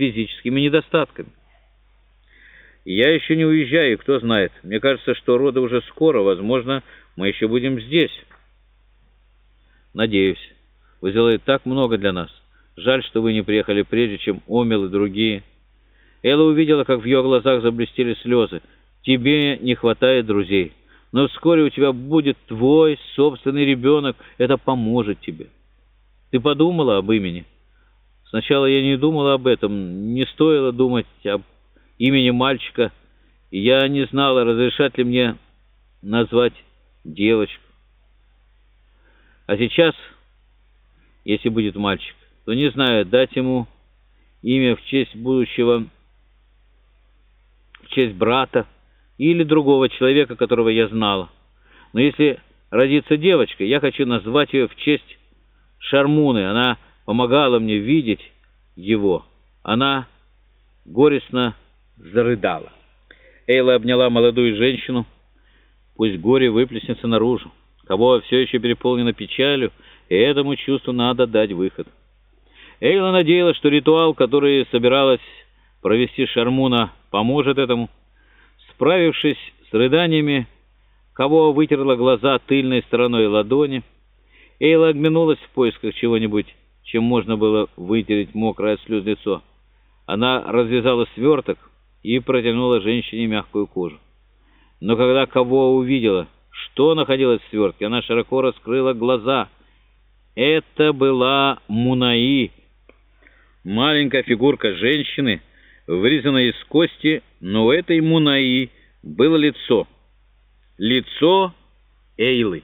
физическими недостатками. Я еще не уезжаю, кто знает. Мне кажется, что роды уже скоро. Возможно, мы еще будем здесь. Надеюсь. Вы сделали так много для нас. Жаль, что вы не приехали прежде, чем Омел и другие. Элла увидела, как в ее глазах заблестели слезы. Тебе не хватает друзей. Но вскоре у тебя будет твой собственный ребенок. Это поможет тебе. Ты подумала об имени? Сначала я не думала об этом. Не стоило думать об имени мальчика. И я не знала, разрешат ли мне назвать девочку. А сейчас, если будет мальчик, то не знаю, дать ему имя в честь будущего, в честь брата или другого человека, которого я знала. Но если родится девочка, я хочу назвать ее в честь Шармуны. Она помогала мне видеть его. Она горестно зарыдала. Эйла обняла молодую женщину. Пусть горе выплеснется наружу. Кого все еще переполнено печалью, и этому чувству надо дать выход. Эйла надеялась, что ритуал, который собиралась провести Шармуна, поможет этому. Справившись с рыданиями, кого вытерла глаза тыльной стороной ладони, Эйла оглянулась в поисках чего-нибудь, чем можно было вытереть мокрое от слез лицо. Она развязала сверток и протянула женщине мягкую кожу. Но когда кого увидела, что находилось в свертке, она широко раскрыла глаза. Это была Мунаи, маленькая фигурка женщины, вырезанная из кости, но у этой Мунаи было лицо. Лицо Эйлы.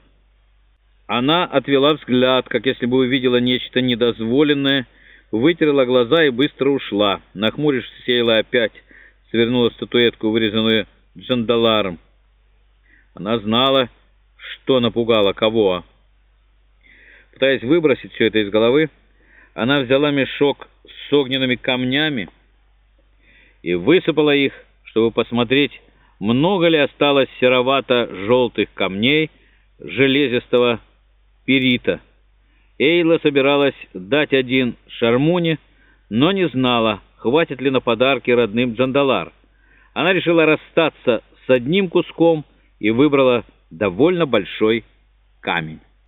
Она отвела взгляд, как если бы увидела нечто недозволенное, вытерла глаза и быстро ушла. Нахмурившись, Эйла опять свернула статуэтку, вырезанную джандаларом. Она знала, что напугало кого. Пытаясь выбросить все это из головы, она взяла мешок с огненными камнями и высыпала их, чтобы посмотреть, много ли осталось серовато-желтых камней железистого перита. Эйла собиралась дать один Шармуне, но не знала, хватит ли на подарки родным Джандалар. Она решила расстаться с одним куском и выбрала довольно большой камень.